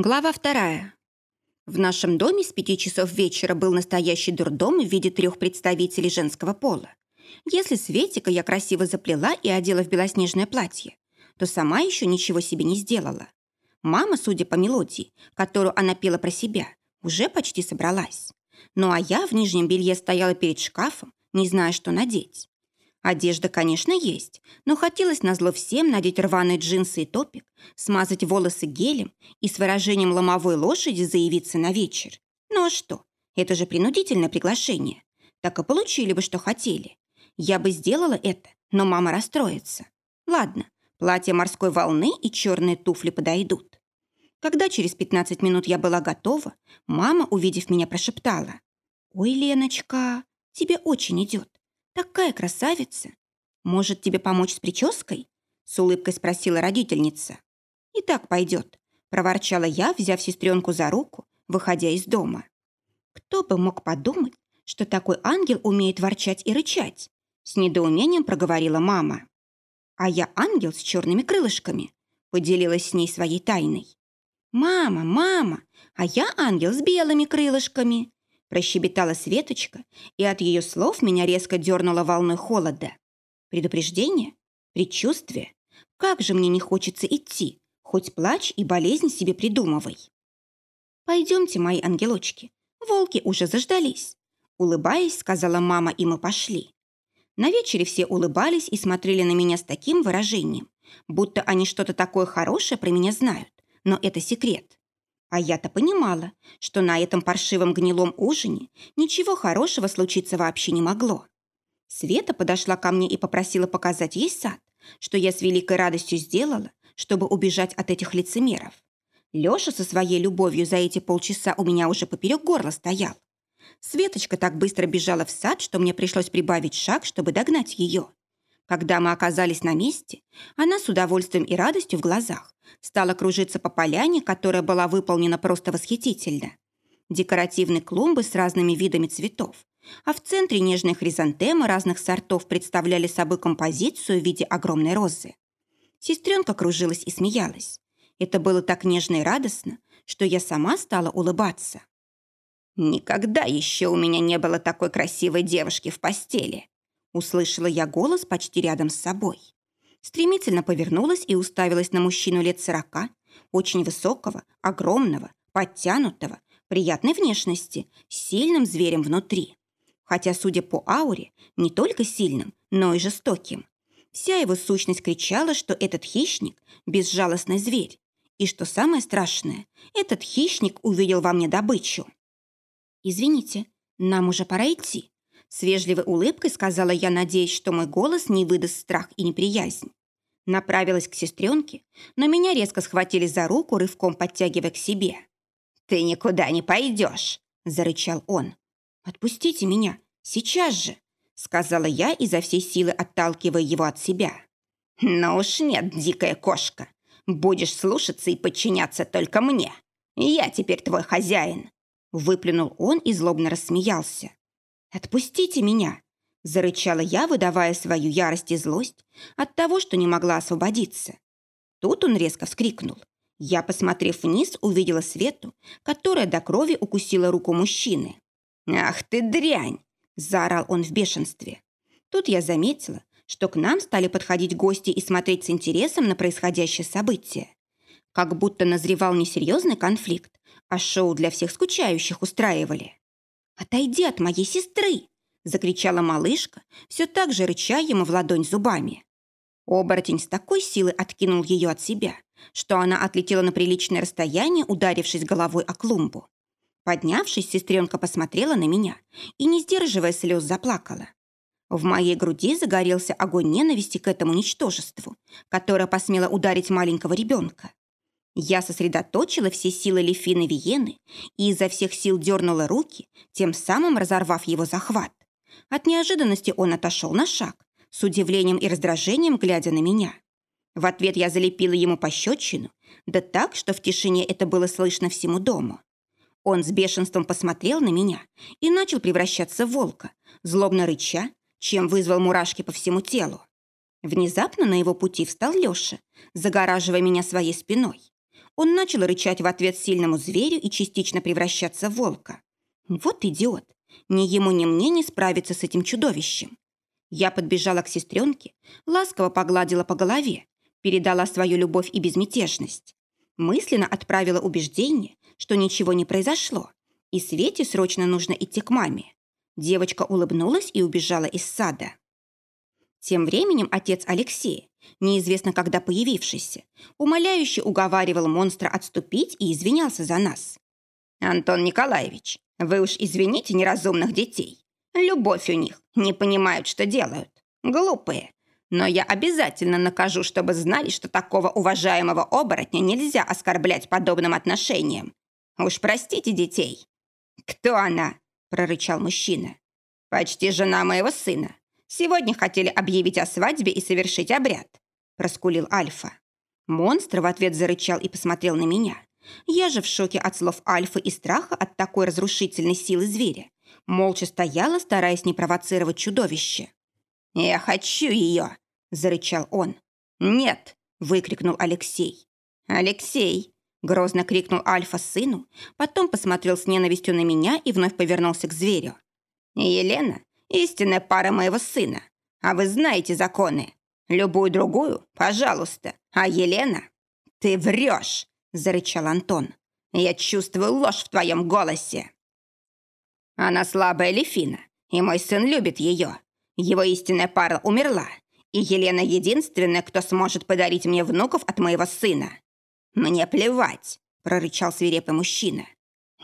Глава вторая. В нашем доме с пяти часов вечера был настоящий дурдом в виде трех представителей женского пола. Если Светика я красиво заплела и одела в белоснежное платье, то сама еще ничего себе не сделала. Мама, судя по мелодии, которую она пела про себя, уже почти собралась. Ну а я в нижнем белье стояла перед шкафом, не зная, что надеть. Одежда, конечно, есть, но хотелось назло всем надеть рваные джинсы и топик, смазать волосы гелем и с выражением ломовой лошади заявиться на вечер. Ну а что? Это же принудительное приглашение. Так и получили бы, что хотели. Я бы сделала это, но мама расстроится. Ладно, платье морской волны и черные туфли подойдут. Когда через 15 минут я была готова, мама, увидев меня, прошептала. «Ой, Леночка, тебе очень идет. Такая красавица! Может, тебе помочь с прической?» С улыбкой спросила родительница. «И так пойдет», – проворчала я, взяв сестренку за руку, выходя из дома. Кто бы мог подумать, что такой ангел умеет ворчать и рычать? С недоумением проговорила мама. А я ангел с черными крылышками, поделилась с ней своей тайной. «Мама, мама, а я ангел с белыми крылышками», Прощебетала Светочка, и от ее слов меня резко дернуло волной холода. Предупреждение? Предчувствие? Как же мне не хочется идти, хоть плачь и болезнь себе придумывай. Пойдемте, мои ангелочки, волки уже заждались. Улыбаясь, сказала мама, и мы пошли. На вечере все улыбались и смотрели на меня с таким выражением, будто они что-то такое хорошее про меня знают, но это секрет. А я-то понимала, что на этом паршивом гнилом ужине ничего хорошего случиться вообще не могло. Света подошла ко мне и попросила показать ей сад, что я с великой радостью сделала, чтобы убежать от этих лицемеров. Лёша со своей любовью за эти полчаса у меня уже поперек горла стоял. Светочка так быстро бежала в сад, что мне пришлось прибавить шаг, чтобы догнать ее. Когда мы оказались на месте, она с удовольствием и радостью в глазах стала кружиться по поляне, которая была выполнена просто восхитительно. Декоративные клумбы с разными видами цветов, а в центре нежные хризантемы разных сортов представляли собой композицию в виде огромной розы. Сестренка кружилась и смеялась. Это было так нежно и радостно, что я сама стала улыбаться. «Никогда еще у меня не было такой красивой девушки в постели!» Услышала я голос почти рядом с собой. Стремительно повернулась и уставилась на мужчину лет сорока, очень высокого, огромного, подтянутого, приятной внешности, сильным зверем внутри. Хотя, судя по ауре, не только сильным, но и жестоким. Вся его сущность кричала, что этот хищник – безжалостный зверь. И что самое страшное, этот хищник увидел во мне добычу. «Извините, нам уже пора идти», с вежливой улыбкой сказала я, надеясь, что мой голос не выдаст страх и неприязнь. Направилась к сестренке, но меня резко схватили за руку, рывком подтягивая к себе. «Ты никуда не пойдешь!» – зарычал он. «Отпустите меня! Сейчас же!» – сказала я, изо всей силы отталкивая его от себя. «Ну уж нет, дикая кошка! Будешь слушаться и подчиняться только мне! Я теперь твой хозяин!» Выплюнул он и злобно рассмеялся. «Отпустите меня!» – зарычала я, выдавая свою ярость и злость от того, что не могла освободиться. Тут он резко вскрикнул. Я, посмотрев вниз, увидела Свету, которая до крови укусила руку мужчины. «Ах ты дрянь!» – заорал он в бешенстве. Тут я заметила, что к нам стали подходить гости и смотреть с интересом на происходящее событие. Как будто назревал не серьезный конфликт, а шоу для всех скучающих устраивали. «Отойди от моей сестры!» – закричала малышка, все так же рыча ему в ладонь зубами. Оборотень с такой силой откинул ее от себя, что она отлетела на приличное расстояние, ударившись головой о клумбу. Поднявшись, сестренка посмотрела на меня и, не сдерживая слез, заплакала. В моей груди загорелся огонь ненависти к этому ничтожеству, которое посмело ударить маленького ребенка. Я сосредоточила все силы Лефины Виены и изо всех сил дернула руки, тем самым разорвав его захват. От неожиданности он отошел на шаг, с удивлением и раздражением глядя на меня. В ответ я залепила ему пощечину, да так, что в тишине это было слышно всему дому. Он с бешенством посмотрел на меня и начал превращаться в волка, злобно рыча, чем вызвал мурашки по всему телу. Внезапно на его пути встал Лёша, загораживая меня своей спиной. Он начал рычать в ответ сильному зверю и частично превращаться в волка. Вот идиот. Ни ему, ни мне не справиться с этим чудовищем. Я подбежала к сестренке, ласково погладила по голове, передала свою любовь и безмятежность. Мысленно отправила убеждение, что ничего не произошло, и Свете срочно нужно идти к маме. Девочка улыбнулась и убежала из сада. Тем временем отец Алексея, неизвестно когда появившийся, умоляюще уговаривал монстра отступить и извинялся за нас. «Антон Николаевич, вы уж извините неразумных детей. Любовь у них, не понимают, что делают. Глупые. Но я обязательно накажу, чтобы знали, что такого уважаемого оборотня нельзя оскорблять подобным отношением. Уж простите детей». «Кто она?» – прорычал мужчина. «Почти жена моего сына. Сегодня хотели объявить о свадьбе и совершить обряд», – проскулил Альфа. Монстр в ответ зарычал и посмотрел на меня. Я же в шоке от слов Альфы и страха от такой разрушительной силы зверя. Молча стояла, стараясь не провоцировать чудовище. «Я хочу ее!» – зарычал он. «Нет!» – выкрикнул Алексей. «Алексей!» – грозно крикнул Альфа сыну, потом посмотрел с ненавистью на меня и вновь повернулся к зверю. «Елена истинная пара моего сына. А вы знаете законы. Любую другую, пожалуйста. А Елена? Ты врешь, зарычал Антон. Я чувствую ложь в твоем голосе. Она слабая Лефина, и мой сын любит ее. Его истинная пара умерла, и Елена единственная, кто сможет подарить мне внуков от моего сына. Мне плевать, прорычал свирепый мужчина.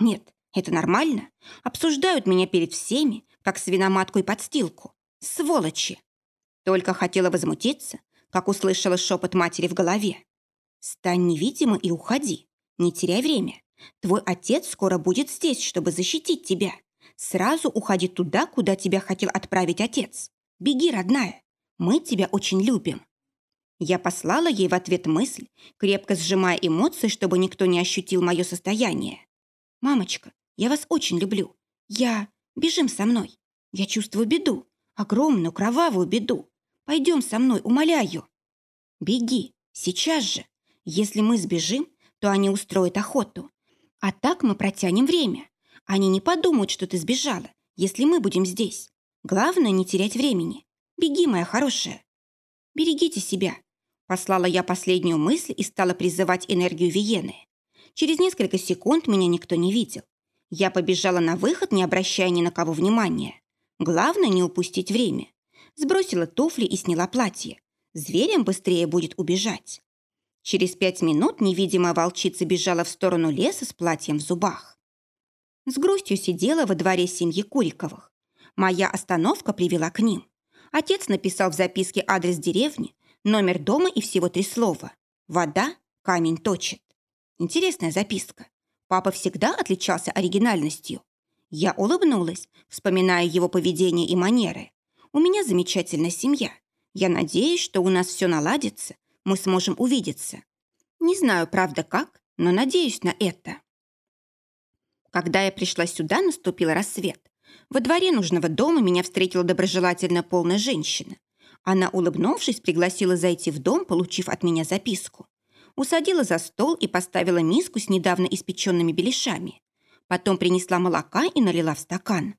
Нет, это нормально. Обсуждают меня перед всеми, как свиноматку и подстилку. Сволочи! Только хотела возмутиться, как услышала шепот матери в голове. «Стань невидима и уходи. Не теряй время. Твой отец скоро будет здесь, чтобы защитить тебя. Сразу уходи туда, куда тебя хотел отправить отец. Беги, родная. Мы тебя очень любим». Я послала ей в ответ мысль, крепко сжимая эмоции, чтобы никто не ощутил мое состояние. «Мамочка, я вас очень люблю. Я... Бежим со мной. Я чувствую беду. Огромную кровавую беду. Пойдем со мной, умоляю. Беги. Сейчас же. Если мы сбежим, то они устроят охоту. А так мы протянем время. Они не подумают, что ты сбежала, если мы будем здесь. Главное, не терять времени. Беги, моя хорошая. Берегите себя. Послала я последнюю мысль и стала призывать энергию Виены. Через несколько секунд меня никто не видел. Я побежала на выход, не обращая ни на кого внимания. Главное не упустить время. Сбросила туфли и сняла платье. Зверям быстрее будет убежать. Через пять минут невидимая волчица бежала в сторону леса с платьем в зубах. С грустью сидела во дворе семьи Куриковых. Моя остановка привела к ним. Отец написал в записке адрес деревни, номер дома и всего три слова. «Вода, камень точит». Интересная записка. Папа всегда отличался оригинальностью. Я улыбнулась, вспоминая его поведение и манеры. У меня замечательная семья. Я надеюсь, что у нас все наладится, мы сможем увидеться. Не знаю, правда, как, но надеюсь на это. Когда я пришла сюда, наступил рассвет. Во дворе нужного дома меня встретила доброжелательно полная женщина. Она, улыбнувшись, пригласила зайти в дом, получив от меня записку усадила за стол и поставила миску с недавно испеченными беляшами. Потом принесла молока и налила в стакан.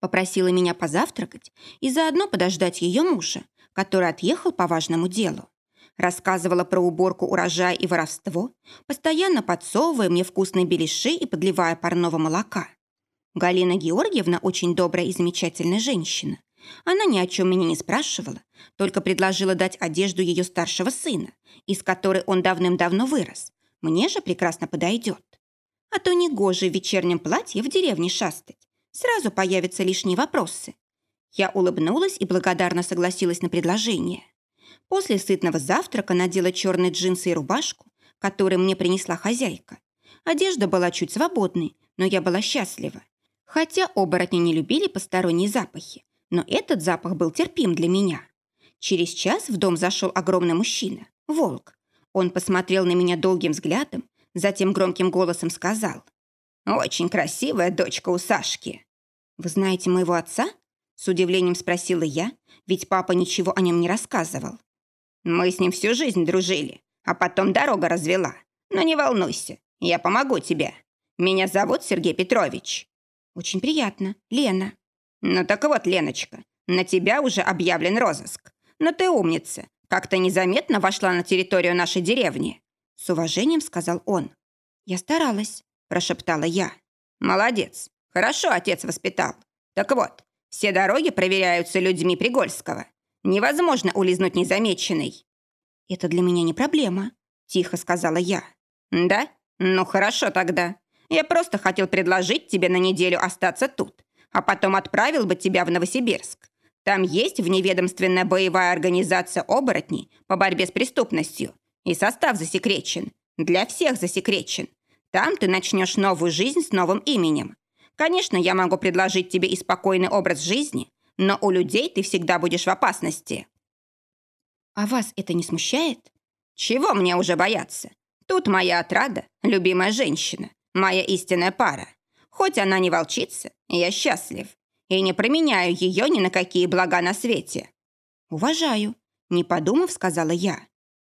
Попросила меня позавтракать и заодно подождать ее мужа, который отъехал по важному делу. Рассказывала про уборку урожая и воровство, постоянно подсовывая мне вкусные беляши и подливая парного молока. Галина Георгиевна очень добрая и замечательная женщина. Она ни о чем меня не спрашивала, только предложила дать одежду ее старшего сына, из которой он давным-давно вырос. Мне же прекрасно подойдет. А то негоже в вечернем платье в деревне шастать. Сразу появятся лишние вопросы. Я улыбнулась и благодарно согласилась на предложение. После сытного завтрака надела черные джинсы и рубашку, которые мне принесла хозяйка. Одежда была чуть свободной, но я была счастлива. Хотя оборотни не любили посторонние запахи, но этот запах был терпим для меня. Через час в дом зашел огромный мужчина, волк. Он посмотрел на меня долгим взглядом, затем громким голосом сказал. «Очень красивая дочка у Сашки». «Вы знаете моего отца?» С удивлением спросила я, ведь папа ничего о нем не рассказывал. «Мы с ним всю жизнь дружили, а потом дорога развела. Но не волнуйся, я помогу тебе. Меня зовут Сергей Петрович». «Очень приятно, Лена». «Ну так вот, Леночка, на тебя уже объявлен розыск. Но ты умница, как-то незаметно вошла на территорию нашей деревни». С уважением сказал он. «Я старалась», – прошептала я. «Молодец. Хорошо отец воспитал. Так вот, все дороги проверяются людьми Пригольского. Невозможно улизнуть незамеченной». «Это для меня не проблема», – тихо сказала я. «Да? Ну хорошо тогда. Я просто хотел предложить тебе на неделю остаться тут, а потом отправил бы тебя в Новосибирск. Там есть вневедомственная боевая организация оборотней по борьбе с преступностью, и состав засекречен. Для всех засекречен. Там ты начнешь новую жизнь с новым именем. Конечно, я могу предложить тебе и спокойный образ жизни, но у людей ты всегда будешь в опасности. А вас это не смущает? Чего мне уже бояться? Тут моя отрада, любимая женщина, моя истинная пара. Хоть она не волчица, я счастлив. И не променяю ее ни на какие блага на свете. Уважаю, не подумав, сказала я.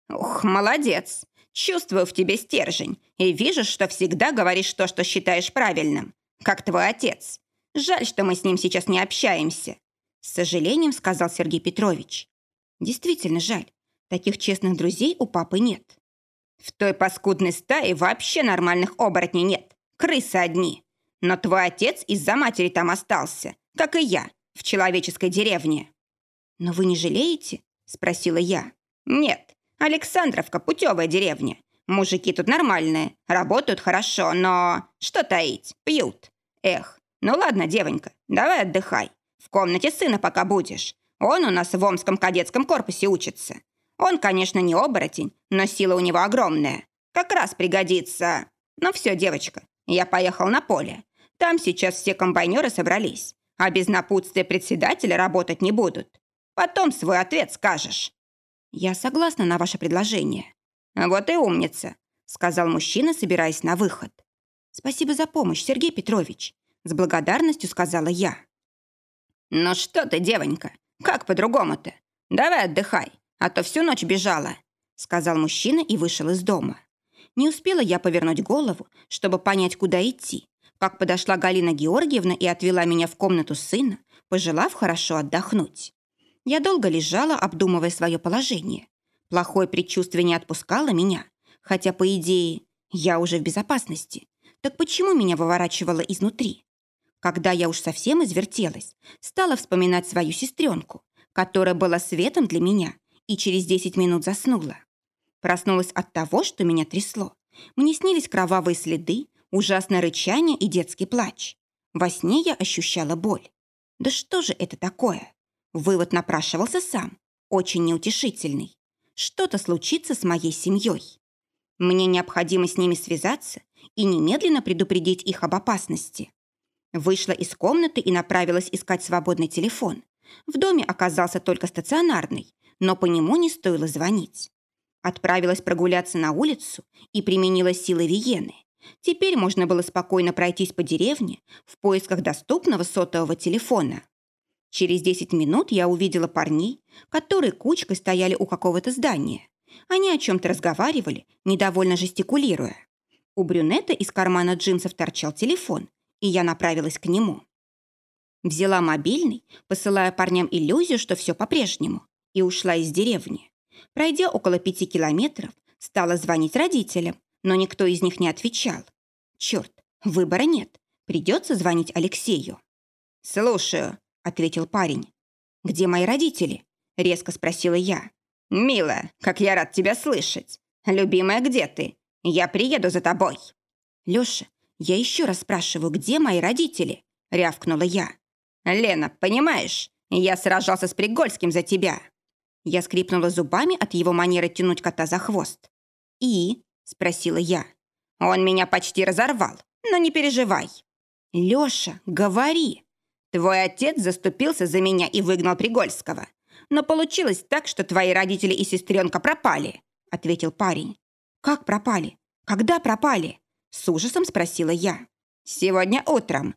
Ух, молодец. Чувствую в тебе стержень и вижу, что всегда говоришь то, что считаешь правильным, как твой отец. Жаль, что мы с ним сейчас не общаемся. С сожалением сказал Сергей Петрович. Действительно жаль. Таких честных друзей у папы нет. В той паскудной стае вообще нормальных оборотней нет. Крысы одни. Но твой отец из-за матери там остался, как и я, в человеческой деревне. Но вы не жалеете? Спросила я. Нет, Александровка – путевая деревня. Мужики тут нормальные, работают хорошо, но... Что таить, пьют. Эх, ну ладно, девонька, давай отдыхай. В комнате сына пока будешь. Он у нас в Омском кадетском корпусе учится. Он, конечно, не оборотень, но сила у него огромная. Как раз пригодится. Ну все, девочка, я поехал на поле. Там сейчас все комбайнеры собрались, а без напутствия председателя работать не будут. Потом свой ответ скажешь. «Я согласна на ваше предложение». «Вот и умница», — сказал мужчина, собираясь на выход. «Спасибо за помощь, Сергей Петрович», — с благодарностью сказала я. «Ну что ты, девонька, как по-другому-то? Давай отдыхай, а то всю ночь бежала», — сказал мужчина и вышел из дома. Не успела я повернуть голову, чтобы понять, куда идти, как подошла Галина Георгиевна и отвела меня в комнату сына, пожелав хорошо отдохнуть. Я долго лежала, обдумывая свое положение. Плохое предчувствие не отпускало меня, хотя, по идее, я уже в безопасности. Так почему меня выворачивало изнутри? Когда я уж совсем извертелась, стала вспоминать свою сестренку, которая была светом для меня, и через 10 минут заснула. Проснулась от того, что меня трясло. Мне снились кровавые следы, ужасное рычание и детский плач. Во сне я ощущала боль. Да что же это такое? Вывод напрашивался сам, очень неутешительный. Что-то случится с моей семьей. Мне необходимо с ними связаться и немедленно предупредить их об опасности. Вышла из комнаты и направилась искать свободный телефон. В доме оказался только стационарный, но по нему не стоило звонить. Отправилась прогуляться на улицу и применила силы Виены. Теперь можно было спокойно пройтись по деревне в поисках доступного сотового телефона. Через 10 минут я увидела парней, которые кучкой стояли у какого-то здания. Они о чем-то разговаривали, недовольно жестикулируя. У брюнета из кармана джинсов торчал телефон, и я направилась к нему. Взяла мобильный, посылая парням иллюзию, что все по-прежнему, и ушла из деревни. Пройдя около пяти километров, стала звонить родителям, но никто из них не отвечал. Черт, выбора нет. Придется звонить Алексею. «Слушаю», ответил парень. «Где мои родители?» – резко спросила я. «Милая, как я рад тебя слышать. Любимая, где ты? Я приеду за тобой». «Лёша, я еще раз спрашиваю, где мои родители?» – рявкнула я. «Лена, понимаешь, я сражался с Пригольским за тебя». Я скрипнула зубами от его манеры тянуть кота за хвост. «И?» – спросила я. «Он меня почти разорвал, но не переживай». «Лёша, говори!» Твой отец заступился за меня и выгнал Пригольского. Но получилось так, что твои родители и сестренка пропали», — ответил парень. «Как пропали? Когда пропали?» — с ужасом спросила я. «Сегодня утром».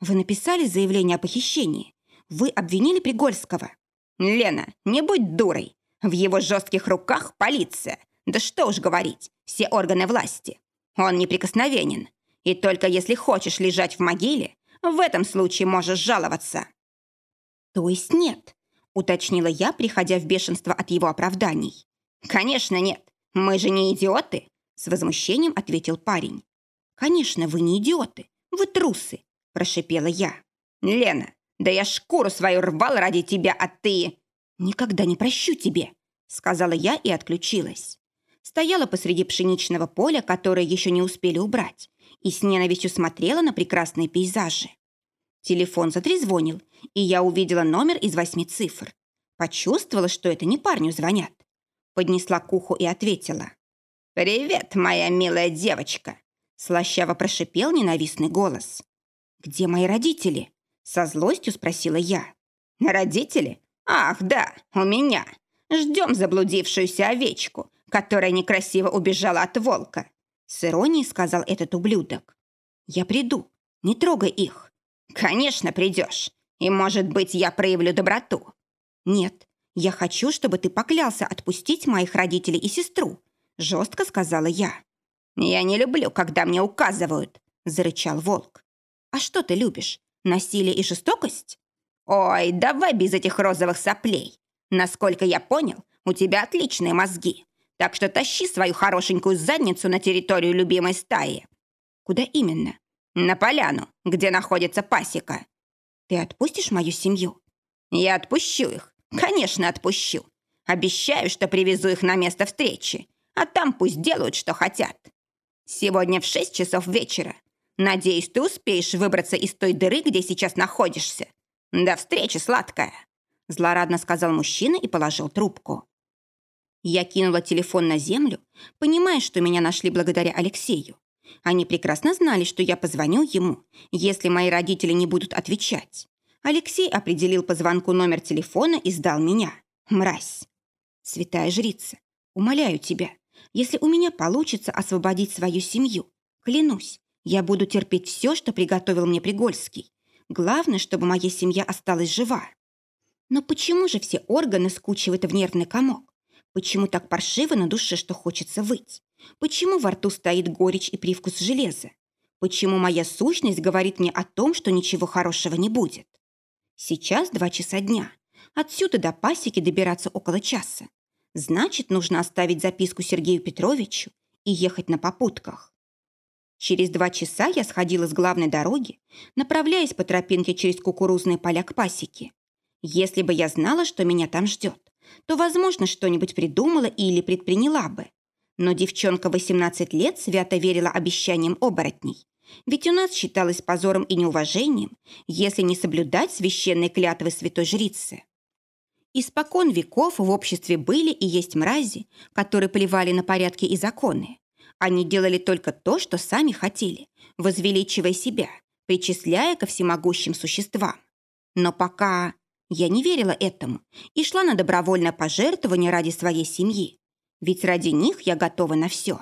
«Вы написали заявление о похищении. Вы обвинили Пригольского». «Лена, не будь дурой. В его жестких руках полиция. да что уж говорить, все органы власти. Он неприкосновенен. И только если хочешь лежать в могиле, в этом случае можешь жаловаться». «То есть нет?» — уточнила я, приходя в бешенство от его оправданий. «Конечно нет. Мы же не идиоты», — с возмущением ответил парень. «Конечно, вы не идиоты. Вы трусы», — прошипела я. «Лена, да я шкуру свою рвал ради тебя, а ты...» «Никогда не прощу тебе», — сказала я и отключилась. Стояла посреди пшеничного поля, которое еще не успели убрать, и с ненавистью смотрела на прекрасные пейзажи. Телефон затрезвонил, и я увидела номер из восьми цифр. Почувствовала, что это не парню звонят. Поднесла к уху и ответила. «Привет, моя милая девочка!» Слащаво прошипел ненавистный голос. «Где мои родители?» Со злостью спросила я. «Родители? Ах, да, у меня. Ждем заблудившуюся овечку, которая некрасиво убежала от волка», с иронией сказал этот ублюдок. «Я приду. Не трогай их». «Конечно, придешь. И, может быть, я проявлю доброту». «Нет, я хочу, чтобы ты поклялся отпустить моих родителей и сестру», жестко сказала я. «Я не люблю, когда мне указывают», зарычал волк. «А что ты любишь? Насилие и жестокость?» «Ой, давай без этих розовых соплей. Насколько я понял, у тебя отличные мозги. Так что тащи свою хорошенькую задницу на территорию любимой стаи». «Куда именно?» На поляну, где находится пасека. Ты отпустишь мою семью? Я отпущу их. Конечно, отпущу. Обещаю, что привезу их на место встречи, а там пусть делают, что хотят. Сегодня в шесть часов вечера. Надеюсь, ты успеешь выбраться из той дыры, где сейчас находишься. До встречи, сладкая!» Злорадно сказал мужчина и положил трубку. Я кинула телефон на землю, понимая, что меня нашли благодаря Алексею. Они прекрасно знали, что я позвоню ему, если мои родители не будут отвечать. Алексей определил по звонку номер телефона и сдал меня. Мразь. Святая жрица, умоляю тебя, если у меня получится освободить свою семью, клянусь, я буду терпеть все, что приготовил мне Пригольский. Главное, чтобы моя семья осталась жива. Но почему же все органы скучивают в нервный комок? Почему так паршиво на душе, что хочется выть? Почему во рту стоит горечь и привкус железа? Почему моя сущность говорит мне о том, что ничего хорошего не будет? Сейчас два часа дня. Отсюда до пасеки добираться около часа. Значит, нужно оставить записку Сергею Петровичу и ехать на попутках. Через два часа я сходила с главной дороги, направляясь по тропинке через кукурузные поля к пасеке. Если бы я знала, что меня там ждет, то, возможно, что-нибудь придумала или предприняла бы. Но девчонка 18 лет свято верила обещаниям оборотней. Ведь у нас считалось позором и неуважением, если не соблюдать священные клятвы святой жрицы. Испокон веков в обществе были и есть мрази, которые плевали на порядки и законы. Они делали только то, что сами хотели, возвеличивая себя, причисляя ко всемогущим существам. Но пока я не верила этому и шла на добровольное пожертвование ради своей семьи, ведь ради них я готова на все.